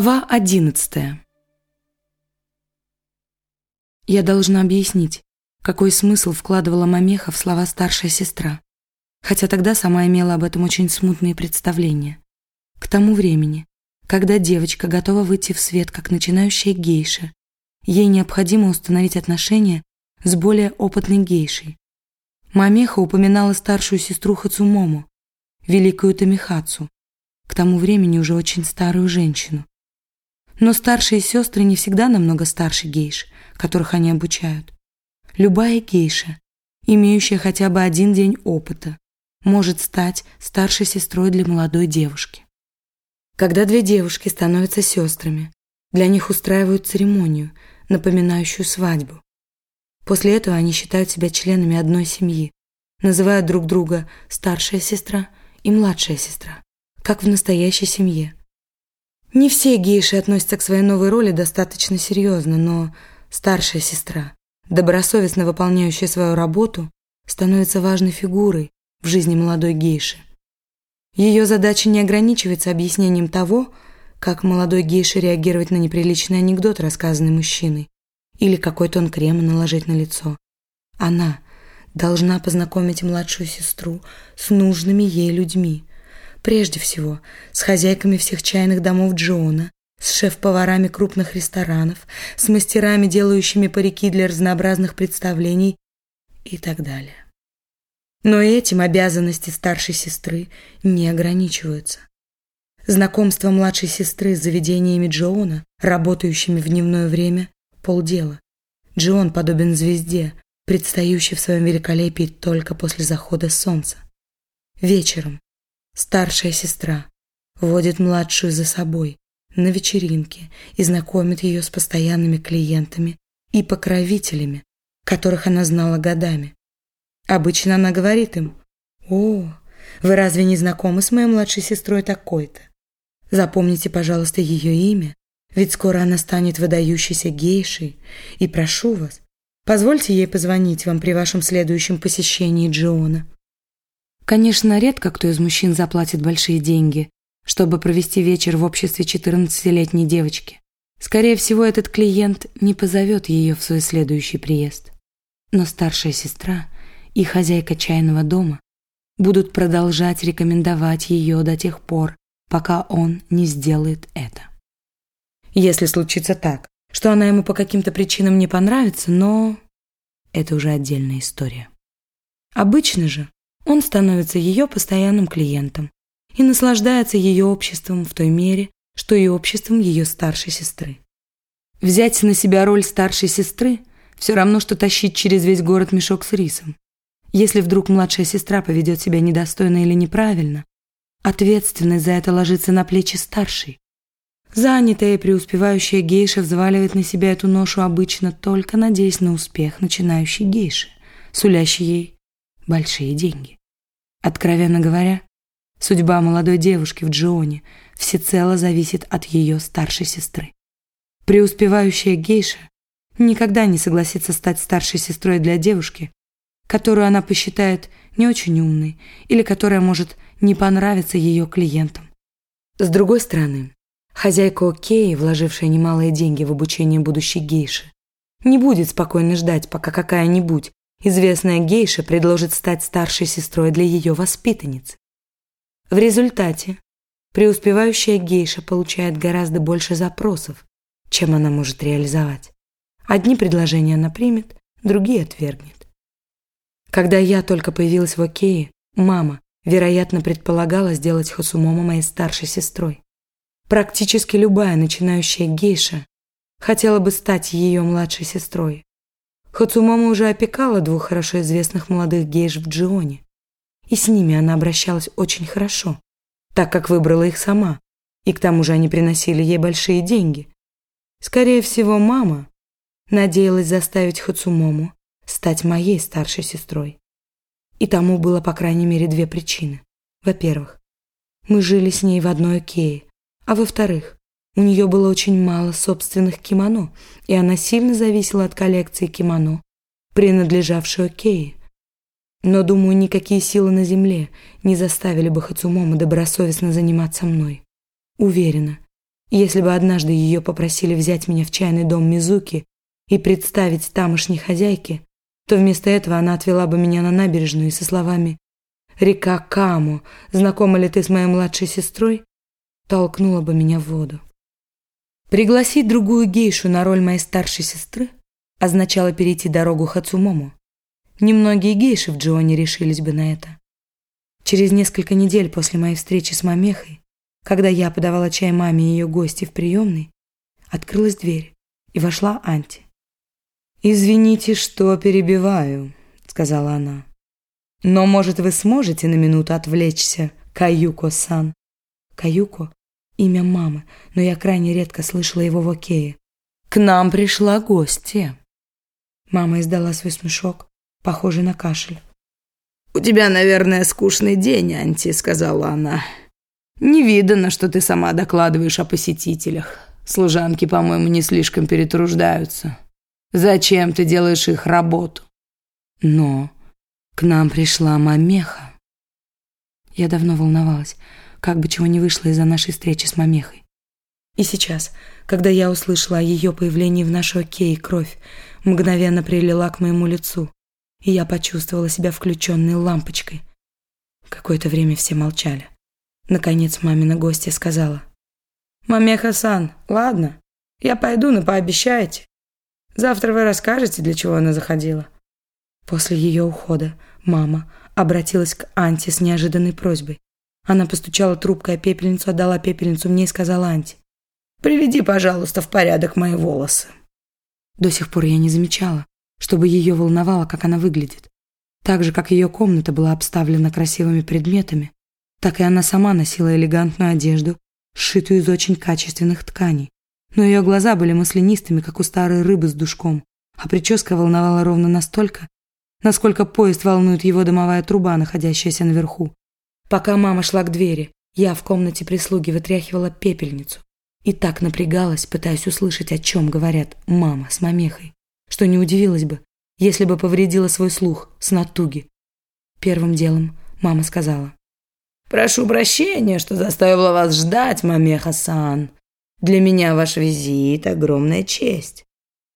Глава одиннадцатая Я должна объяснить, какой смысл вкладывала Мамеха в слова старшая сестра, хотя тогда сама имела об этом очень смутные представления. К тому времени, когда девочка готова выйти в свет как начинающая гейша, ей необходимо установить отношения с более опытной гейшей. Мамеха упоминала старшую сестру Хацумому, великую Тамихацу, к тому времени уже очень старую женщину. Но старшие сестры не всегда намного старше гейш, которых они обучают. Любая гейша, имеющая хотя бы один день опыта, может стать старшей сестрой для молодой девушки. Когда две девушки становятся сестрами, для них устраивают церемонию, напоминающую свадьбу. После этого они считают себя членами одной семьи, называют друг друга старшая сестра и младшая сестра, как в настоящей семье. Не все гейши относятся к своей новой роли достаточно серьезно, но старшая сестра, добросовестно выполняющая свою работу, становится важной фигурой в жизни молодой гейши. Ее задача не ограничивается объяснением того, как молодой гейше реагировать на неприличный анекдот, рассказанный мужчиной, или какой тон крема наложить на лицо. Она должна познакомить младшую сестру с нужными ей людьми. Прежде всего, с хозяйками всех чайных домов Джона, с шеф-поварами крупных ресторанов, с мастерами, делающими парики для разнообразных представлений и так далее. Но этим обязанности старшей сестры не ограничиваются. Знакомство младшей сестры с заведениями Джоуна, работающими в дневное время, полдела. Джон подобен звезде, предстающей в своем великолепии только после захода солнца. Вечером старшая сестра водит младшую за собой на вечеринке и знакомит ее с постоянными клиентами и покровителями, которых она знала годами. Обычно она говорит им, «О, вы разве не знакомы с моей младшей сестрой такой-то? Запомните, пожалуйста, ее имя ведь скоро она станет выдающейся гейшей. И прошу вас, позвольте ей позвонить вам при вашем следующем посещении Джиона. Конечно, редко кто из мужчин заплатит большие деньги, чтобы провести вечер в обществе 14-летней девочки. Скорее всего, этот клиент не позовет ее в свой следующий приезд. Но старшая сестра и хозяйка чайного дома будут продолжать рекомендовать ее до тех пор, пока он не сделает это. Если случится так, что она ему по каким-то причинам не понравится, но... Это уже отдельная история. Обычно же он становится ее постоянным клиентом и наслаждается ее обществом в той мере, что и обществом ее старшей сестры. Взять на себя роль старшей сестры все равно, что тащить через весь город мешок с рисом. Если вдруг младшая сестра поведет себя недостойно или неправильно, ответственность за это ложится на плечи старшей. Занятая и преуспевающая гейша взваливает на себя эту ношу обычно только надеясь на успех начинающей гейши, сулящей ей большие деньги. Откровенно говоря, судьба молодой девушки в Джионе всецело зависит от ее старшей сестры. Преуспевающая гейша никогда не согласится стать старшей сестрой для девушки, которую она посчитает не очень умной или которая может не понравиться ее клиентам. С другой стороны, Хозяйка Океи, вложившая немалые деньги в обучение будущей гейши, не будет спокойно ждать, пока какая-нибудь известная гейша предложит стать старшей сестрой для ее воспитанницы. В результате преуспевающая гейша получает гораздо больше запросов, чем она может реализовать. Одни предложения она примет, другие отвергнет. Когда я только появилась в Окее, мама, вероятно, предполагала сделать Хосумомо моей старшей сестрой. Практически любая начинающая гейша хотела бы стать ее младшей сестрой. Хацумама уже опекала двух хорошо известных молодых гейш в Джионе. И с ними она обращалась очень хорошо, так как выбрала их сама, и к тому же они приносили ей большие деньги. Скорее всего, мама надеялась заставить Хацумому стать моей старшей сестрой. И тому было, по крайней мере, две причины. Во-первых, мы жили с ней в одной окее, а во-вторых, у нее было очень мало собственных кимоно, и она сильно зависела от коллекции кимоно, принадлежавшей Окее. Но, думаю, никакие силы на земле не заставили бы Хацумому добросовестно заниматься мной. Уверена, Если бы однажды ее попросили взять меня в чайный дом Мизуки и представить тамошней хозяйке, то вместо этого она отвела бы меня на набережную и со словами «Река Каму, знакома ли ты с моей младшей сестрой?» толкнула бы меня в воду. Пригласить другую гейшу на роль моей старшей сестры означало перейти дорогу Хацумому. Немногие гейши в Джоне решились бы на это. Через несколько недель после моей встречи с Мамехой, когда я подавала чай маме и ее гости в приемной, открылась дверь, и вошла Анти. «Извините, что перебиваю», — сказала она. «Но, может, вы сможете на минуту отвлечься, Каюко-сан?» Каюко имя мамы, но я крайне редко слышала его в окее. «К нам пришла гостья». Мама издала свой смешок, похожий на кашель. «У тебя, наверное, скучный день, Анти», — сказала она. «Не видно, что ты сама докладываешь о посетителях. Служанки, по-моему, не слишком перетруждаются. Зачем ты делаешь их работу?» «Но к нам пришла мамеха». Я давно волновалась как бы чего не вышло из-за нашей встречи с Мамехой. И сейчас, когда я услышала о ее появлении в нашу окей, кровь мгновенно прилила к моему лицу, и я почувствовала себя включенной лампочкой. Какое-то время все молчали. Наконец мамина гостья сказала. «Мамеха-сан, ладно, я пойду, но пообещайте. Завтра вы расскажете, для чего она заходила». После ее ухода мама обратилась к Анте с неожиданной просьбой. Она постучала трубкой о пепельницу, отдала пепельницу мне и сказала Анте. «Приведи, пожалуйста, в порядок мои волосы». До сих пор я не замечала, чтобы ее волновало, как она выглядит. Так же, как ее комната была обставлена красивыми предметами, так и она сама носила элегантную одежду, сшитую из очень качественных тканей. Но ее глаза были маслянистыми, как у старой рыбы с душком, а прическа волновала ровно настолько, насколько поезд волнует его дымовая труба, находящаяся наверху. Пока мама шла к двери, я в комнате прислуги вытряхивала пепельницу и так напрягалась, пытаясь услышать, о чем говорят мама с мамехой, что не удивилась бы, если бы повредила свой слух с натуги. Первым делом мама сказала. «Прошу прощения, что заставила вас ждать, мамеха-сан. Для меня ваш визит – огромная честь».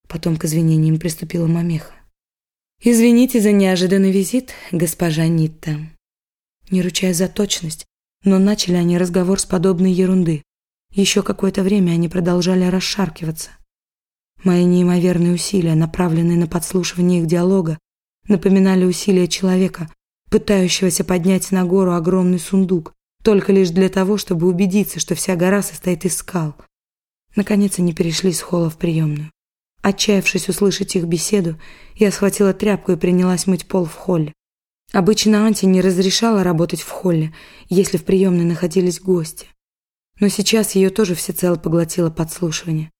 Потом к извинениям приступила мамеха. «Извините за неожиданный визит, госпожа Нитта не ручаясь за точность, но начали они разговор с подобной ерунды. Еще какое-то время они продолжали расшаркиваться. Мои неимоверные усилия, направленные на подслушивание их диалога, напоминали усилия человека, пытающегося поднять на гору огромный сундук, только лишь для того, чтобы убедиться, что вся гора состоит из скал. Наконец они перешли с холла в приемную. Отчаявшись услышать их беседу, я схватила тряпку и принялась мыть пол в холле. Обычно Анти не разрешала работать в холле, если в приемной находились гости. Но сейчас ее тоже всецело поглотило подслушивание.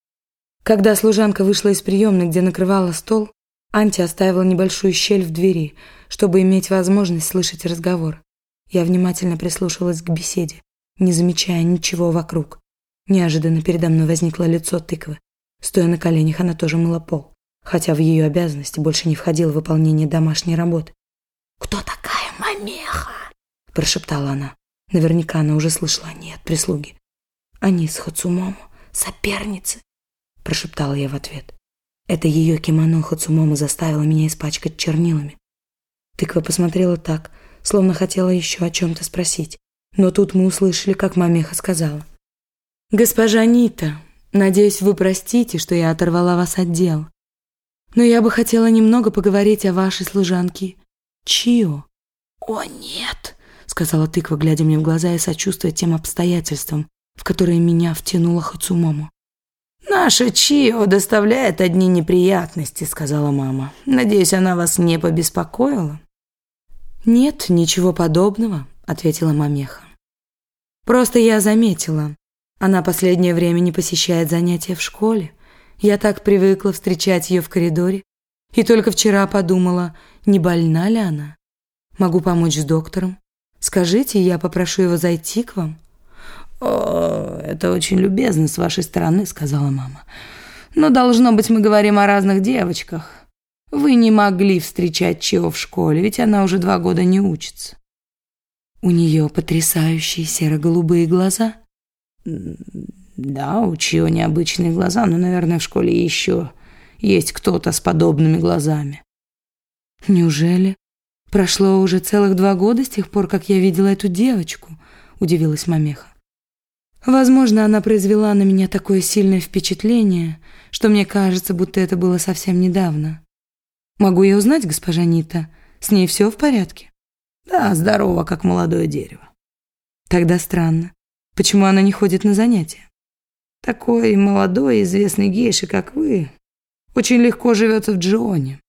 Когда служанка вышла из приемной, где накрывала стол, Анти оставила небольшую щель в двери, чтобы иметь возможность слышать разговор. Я внимательно прислушивалась к беседе, не замечая ничего вокруг. Неожиданно передо мной возникло лицо тыквы. Стоя на коленях, она тоже мыла пол, хотя в ее обязанности больше не входило выполнение домашней работы. «Кто такая мамеха?» – прошептала она. Наверняка она уже слышала «нет» прислуги. «Они с Хацумомо соперницы», – прошептала я в ответ. Это ее кимоно Хацумомо заставило меня испачкать чернилами. Тыква посмотрела так, словно хотела еще о чем-то спросить. Но тут мы услышали, как мамеха сказала. «Госпожа Нита, надеюсь, вы простите, что я оторвала вас от дел. Но я бы хотела немного поговорить о вашей служанке Чио? О, нет, сказала тыква, глядя мне в глаза и сочувствуя тем обстоятельствам, в которые меня втянула Хацумому. «Наша Чио доставляет одни неприятности», — сказала мама. «Надеюсь, она вас не побеспокоила?» «Нет, ничего подобного», — ответила мамеха. «Просто я заметила. Она последнее время не посещает занятия в школе. Я так привыкла встречать ее в коридоре. И только вчера подумала, не больна ли она? Могу помочь с доктором. Скажите, я попрошу его зайти к вам. О, это очень любезно с вашей стороны, сказала мама. Но должно быть, мы говорим о разных девочках. Вы не могли встречать Чио в школе, ведь она уже два года не учится. У нее потрясающие серо-голубые глаза. Да, у Чио необычные глаза, но, наверное, в школе еще есть кто-то с подобными глазами. Неужели? Прошло уже целых два года с тех пор, как я видела эту девочку, удивилась Мамеха. Возможно, она произвела на меня такое сильное впечатление, что мне кажется, будто это было совсем недавно. Могу я узнать, госпожа Нита, с ней все в порядке? Да, здорово, как молодое дерево. Тогда странно. Почему она не ходит на занятия? Такой молодой известный гейши, как вы, очень легко живется в Джионе.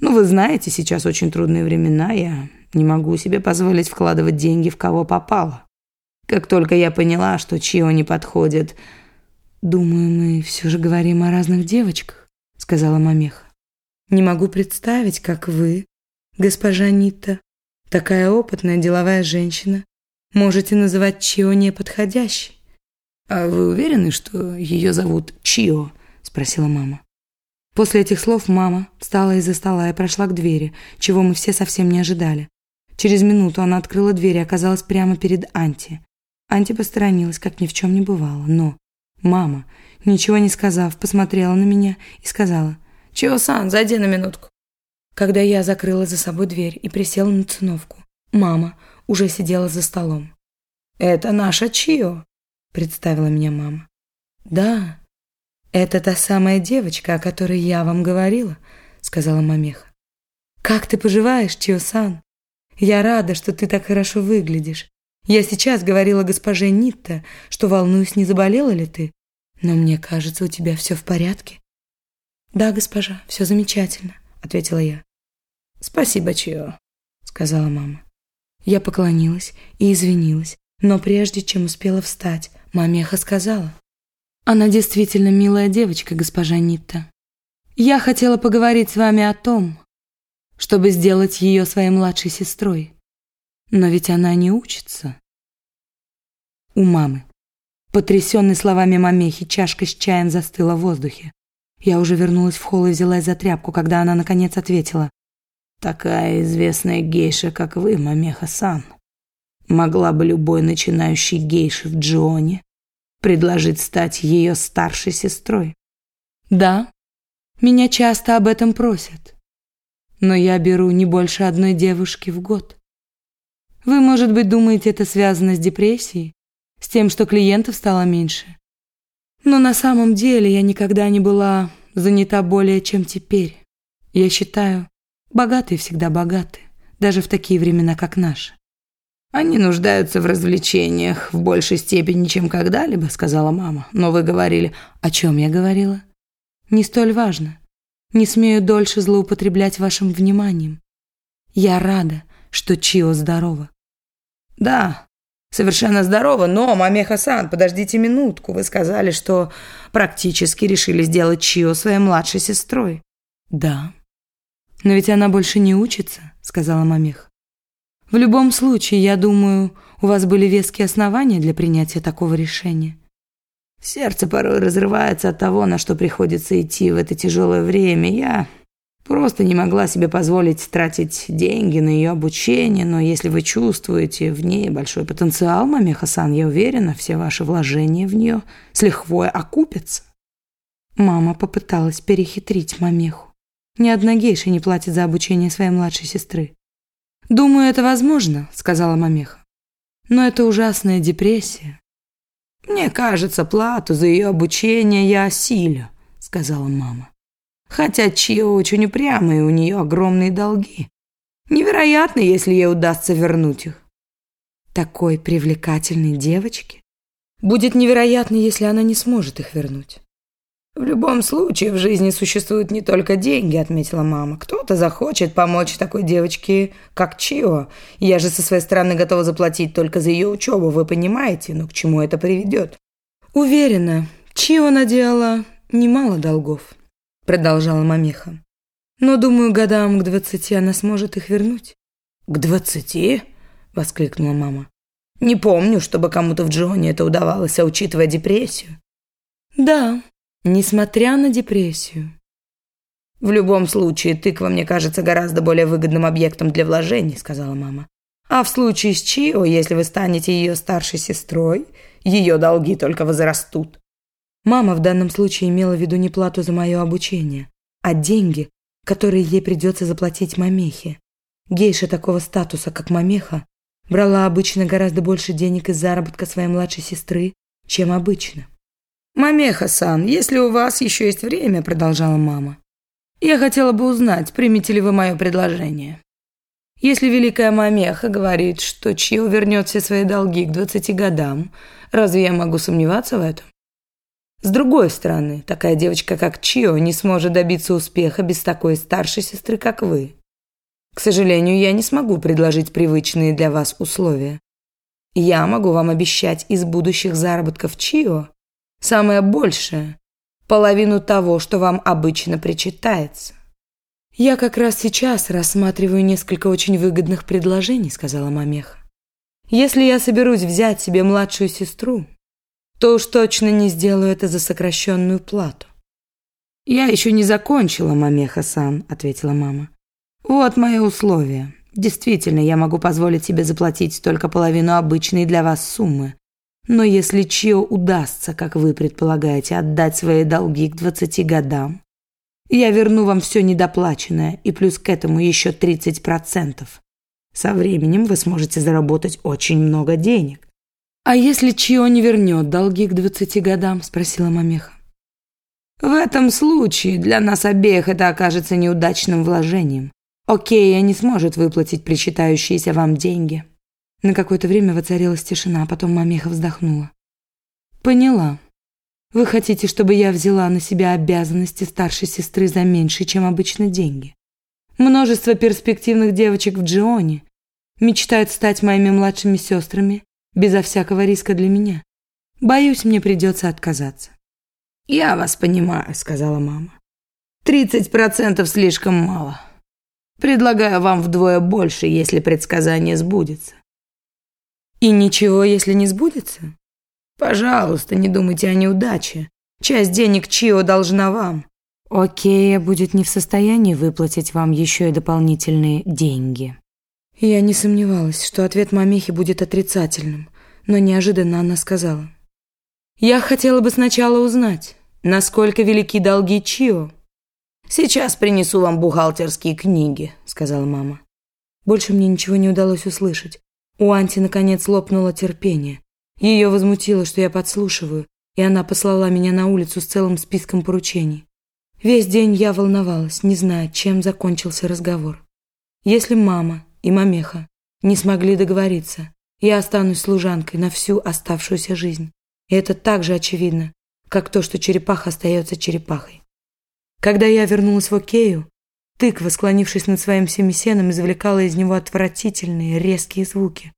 Ну, вы знаете, сейчас очень трудные времена, я не могу себе позволить вкладывать деньги в кого попало. Как только я поняла, что Чио не подходит... «Думаю, мы все же говорим о разных девочках», — сказала Мамеха. «Не могу представить, как вы, госпожа Нита, такая опытная деловая женщина, можете называть Чио неподходящей». «А вы уверены, что ее зовут Чио?» — спросила мама. После этих слов мама встала из-за стола и прошла к двери, чего мы все совсем не ожидали. Через минуту она открыла дверь и оказалась прямо перед Анти. Анти посторонилась, как ни в чем не бывало, но мама, ничего не сказав, посмотрела на меня и сказала «Чио-сан, зайди на минутку». Когда я закрыла за собой дверь и присела на циновку, мама уже сидела за столом. «Это наша Чио», — представила меня мама. «Да, «Это та самая девочка, о которой я вам говорила», — сказала Мамеха. «Как ты поживаешь, Чио-сан? Я рада, что ты так хорошо выглядишь. Я сейчас говорила госпоже Нитта, что волнуюсь, не заболела ли ты, но мне кажется, у тебя все в порядке». «Да, госпожа, все замечательно», — ответила я. «Спасибо, Чио», — сказала мама. Я поклонилась и извинилась, но прежде чем успела встать, Мамеха сказала. Она действительно милая девочка, госпожа Нитта. Я хотела поговорить с вами о том, чтобы сделать ее своей младшей сестрой. Но ведь она не учится. У мамы. Потрясенной словами мамехи, чашка с чаем застыла в воздухе. Я уже вернулась в холл и взялась за тряпку, когда она наконец ответила. «Такая известная гейша, как вы, Мамеха-сан, могла бы любой начинающий гейши в Джионе предложить стать ее старшей сестрой. Да, меня часто об этом просят, но я беру не больше одной девушки в год. Вы, может быть, думаете, это связано с депрессией, с тем, что клиентов стало меньше. Но на самом деле я никогда не была занята более, чем теперь. Я считаю, богатые всегда богаты, даже в такие времена, как наши. «Они нуждаются в развлечениях в большей степени, чем когда-либо», — сказала мама. «Но вы говорили...» «О чем я говорила?» «Не столь важно. Не смею дольше злоупотреблять вашим вниманием. Я рада, что Чио здорова». «Да, совершенно здорова, но, маме Хасан, подождите минутку. Вы сказали, что практически решили сделать Чио своей младшей сестрой». «Да. Но ведь она больше не учится», — сказала Мамех. В любом случае, я думаю, у вас были веские основания для принятия такого решения. Сердце порой разрывается от того, на что приходится идти в это тяжелое время. Я просто не могла себе позволить тратить деньги на ее обучение, но если вы чувствуете в ней большой потенциал, маме Хасан, я уверена, все ваши вложения в нее с лихвой окупятся. Мама попыталась перехитрить Мамеху. Ни одна гейша не платит за обучение своей младшей сестры. «Думаю, это возможно», — сказала Мамеха. «Но это ужасная депрессия». «Мне кажется, плату за ее обучение я осилю», — сказала мама. «Хотя Чио очень упрямая, и у нее огромные долги. Невероятно, если ей удастся вернуть их». «Такой привлекательной девочке будет невероятно, если она не сможет их вернуть». «В любом случае, в жизни существуют не только деньги», — отметила мама. «Кто-то захочет помочь такой девочке, как Чио. Я же со своей стороны готова заплатить только за ее учебу, вы понимаете? Но к чему это приведет?» «Уверена, Чио наделала немало долгов», — продолжала мамеха. «Но, думаю, годам к двадцати она сможет их вернуть». «К двадцати?» — воскликнула мама. «Не помню, чтобы кому-то в Джоне это удавалось, а учитывая депрессию». «Да», Несмотря на депрессию. «В любом случае, тыква мне кажется гораздо более выгодным объектом для вложений», — сказала мама. «А в случае с Чио, если вы станете ее старшей сестрой, ее долги только возрастут. Мама в данном случае имела в виду не плату за мое обучение, а деньги, которые ей придется заплатить мамехе. Гейша такого статуса, как мамеха, брала обычно гораздо больше денег из заработка своей младшей сестры, чем обычно. «Мамеха-сан, если у вас еще есть время», — продолжала мама, «я хотела бы узнать, примете ли вы мое предложение. Если великая мамеха говорит, что Чио вернет все свои долги к двадцати годам, разве я могу сомневаться в этом? С другой стороны, такая девочка, как Чио, не сможет добиться успеха без такой старшей сестры, как вы. К сожалению, я не смогу предложить привычные для вас условия. Я могу вам обещать из будущих заработков Чио самое большее, половину того, что вам обычно причитается. «Я как раз сейчас рассматриваю несколько очень выгодных предложений», — сказала Мамеха. «Если я соберусь взять себе младшую сестру, то уж точно не сделаю это за сокращенную плату». «Я еще не закончила, Мамеха-сан», — ответила мама. «Вот мои условия. Действительно, я могу позволить себе заплатить только половину обычной для вас суммы. Но если Чио удастся, как вы предполагаете, отдать свои долги к двадцати годам, я верну вам все недоплаченное и плюс к этому еще 30%. Со временем вы сможете заработать очень много денег. «А если Чио не вернет долги к 20 годам?» – спросила Мамеха. «В этом случае для нас обеих это окажется неудачным вложением. Окей, я не сможет выплатить причитающиеся вам деньги». На какое-то время воцарилась тишина, а потом Мамеха вздохнула. «Поняла. Вы хотите, чтобы я взяла на себя обязанности старшей сестры за меньше, чем обычно деньги? Множество перспективных девочек в Джионе мечтают стать моими младшими сестрами безо всякого риска для меня. Боюсь, мне придется отказаться. «Я вас понимаю», — сказала мама. «Тридцать процентов слишком мало. Предлагаю вам вдвое больше, если предсказание сбудется». «И ничего, если не сбудется?» Пожалуйста, не думайте о неудаче. Часть денег Чио должна вам. Окей, будет не в состоянии выплатить вам еще и дополнительные деньги. Я не сомневалась, что ответ мамехи будет отрицательным, но неожиданно она сказала. «Я хотела бы сначала узнать, насколько велики долги Чио». «Сейчас принесу вам бухгалтерские книги», — сказала мама. Больше мне ничего не удалось услышать. У Анти наконец лопнуло терпение. Ее возмутило, что я подслушиваю, и она послала меня на улицу с целым списком поручений. Весь день я волновалась, не зная, чем закончился разговор. Если мама и мамеха не смогли договориться, я останусь служанкой на всю оставшуюся жизнь. И это так же очевидно, как то, что черепаха остается черепахой. Когда я вернулась в Окею, тыква, склонившись над своим семисеном, извлекала из него отвратительные резкие звуки.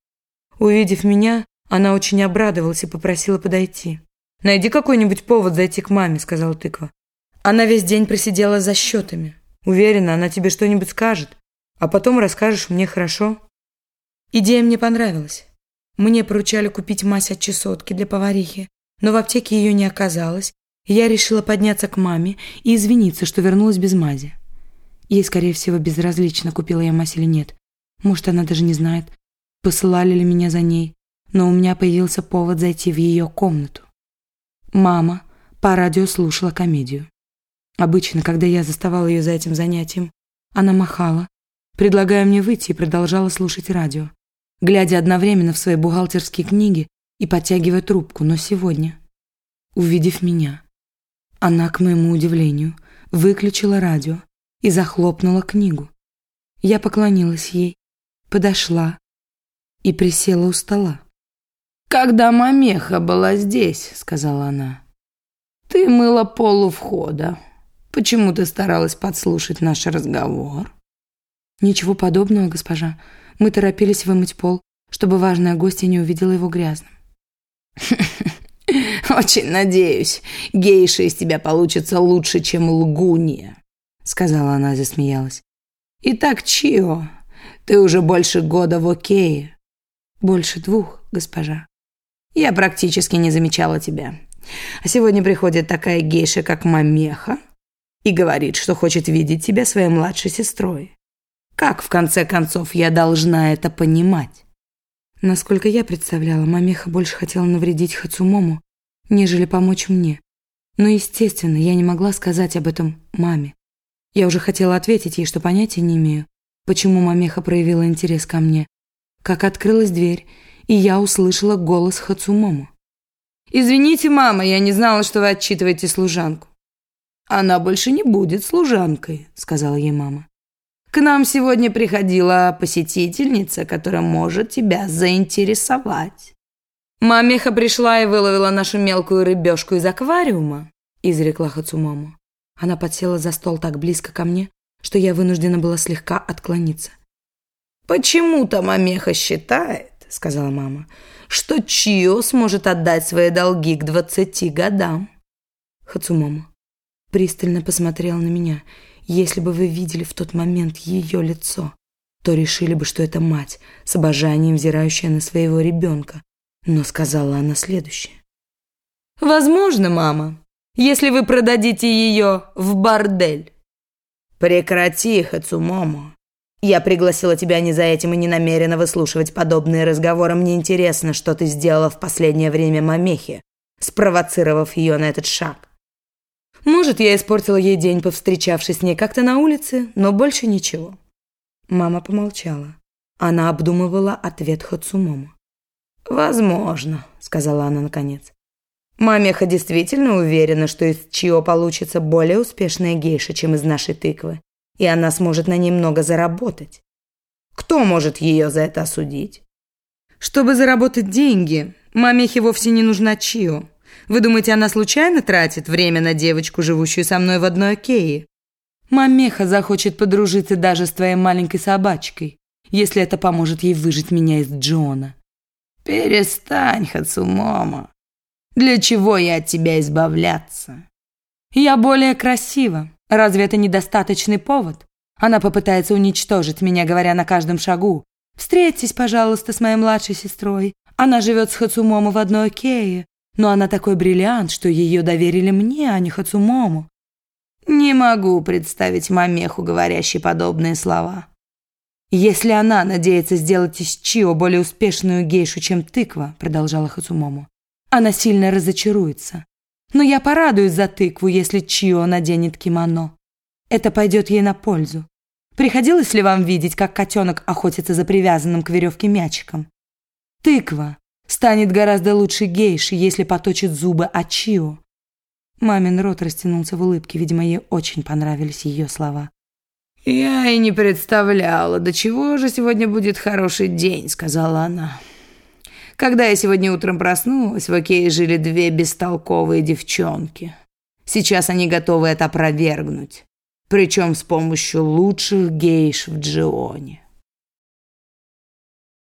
Увидев меня, она очень обрадовалась и попросила подойти. «Найди какой-нибудь повод зайти к маме», — сказала тыква. «Она весь день просидела за счетами. Уверена, она тебе что-нибудь скажет, а потом расскажешь мне хорошо». Идея мне понравилась. Мне поручали купить мазь от чесотки для поварихи, но в аптеке ее не оказалось, и я решила подняться к маме и извиниться, что вернулась без мази. Ей, скорее всего, безразлично, купила я мазь или нет. Может, она даже не знает, посылали ли меня за ней но у меня появился повод зайти в ее комнату. Мама по радио слушала комедию. Обычно, когда я заставала ее за этим занятием, она махала, предлагая мне выйти и продолжала слушать радио, глядя одновременно в свои бухгалтерские книги и подтягивая трубку, но сегодня, увидев меня, она, к моему удивлению, выключила радио и захлопнула книгу. Я поклонилась ей, подошла и присела у стола. «Когда мамеха была здесь», — сказала она, — «ты мыла пол у входа. Почему ты старалась подслушать наш разговор?» «Ничего подобного, госпожа. Мы торопились вымыть пол, чтобы важная гостья не увидела его грязным». «Очень надеюсь, гейша из тебя получится лучше, чем лгунья», — сказала она и засмеялась. «Итак, Чио, ты уже больше года в окее». «Больше двух, госпожа». Я практически не замечала тебя. А сегодня приходит такая гейша, как Мамеха, и говорит, что хочет видеть тебя своей младшей сестрой. Как, в конце концов, я должна это понимать? Насколько я представляла, Мамеха больше хотела навредить Хацумому, нежели помочь мне. Но, естественно, я не могла сказать об этом маме. Я уже хотела ответить ей, что понятия не имею, почему мамеха проявила интерес ко мне. Как открылась дверь, и я услышала голос Хацумому. «Извините, мама, я не знала, что вы отчитываете служанку». «Она больше не будет служанкой», — сказала ей мама. «К нам сегодня приходила посетительница, которая может тебя заинтересовать». «Мамеха пришла и выловила нашу мелкую рыбешку из аквариума», — изрекла Хацумому. Она подсела за стол так близко ко мне, что я вынуждена была слегка отклониться. «Почему-то мамеха считает, — сказала мама, — что Чио сможет отдать свои долги к двадцати годам». Хацумомо пристально посмотрела на меня. Если бы вы видели в тот момент ее лицо, то решили бы, что это мать, с обожанием взирающая на своего ребенка. Но сказала она следующее. «Возможно, мама, если вы продадите ее в бордель». «Прекрати, Хацумомо. Я пригласила тебя не за этим и не намерена выслушивать подобные разговоры. Мне интересно, что ты сделала в последнее время Мамехе, спровоцировав ее на этот шаг». Может, я испортила ей день, повстречавшись с ней как-то на улице, но больше ничего. Мама помолчала. Она обдумывала ответ Хацумомо. «Возможно», — сказала она наконец. Мамеха действительно уверена, что из Чио получится более успешная гейша, чем из нашей тыквы, и она сможет на ней много заработать. Кто может ее за это осудить? Чтобы заработать деньги, мамехе вовсе не нужна Чио. Вы думаете, она случайно тратит время на девочку, живущую со мной в одной окее? Мамеха захочет подружиться даже с твоей маленькой собачкой, если это поможет ей выжить меня из Джона. Перестань, Хацумомо. Для чего я от тебя избавляться? Я более красива. Разве это недостаточный повод? Она попытается уничтожить меня, говоря на каждом шагу. Встретьтесь, пожалуйста, с моей младшей сестрой. Она живет с Хацумомо в одной кее, но она такой бриллиант, что ее доверили мне, а не Хацумому. Не могу представить мамеху, говорящей подобные слова. Если она надеется сделать из Чио более успешную гейшу, чем тыква, продолжала Хацумому, она сильно разочаруется. Но я порадуюсь за тыкву, если Чио наденет кимоно. Это пойдет ей на пользу. Приходилось ли вам видеть, как котенок охотится за привязанным к веревке мячиком? Тыква станет гораздо лучше гейши, если поточит зубы от Чио. Мамин рот растянулся в улыбке, видимо, ей очень понравились ее слова. «Я и не представляла, до чего же сегодня будет хороший день», — сказала она. Когда я сегодня утром проснулась, в Окее жили две бестолковые девчонки. Сейчас они готовы это опровергнуть. Причем с помощью лучших гейш в Джионе.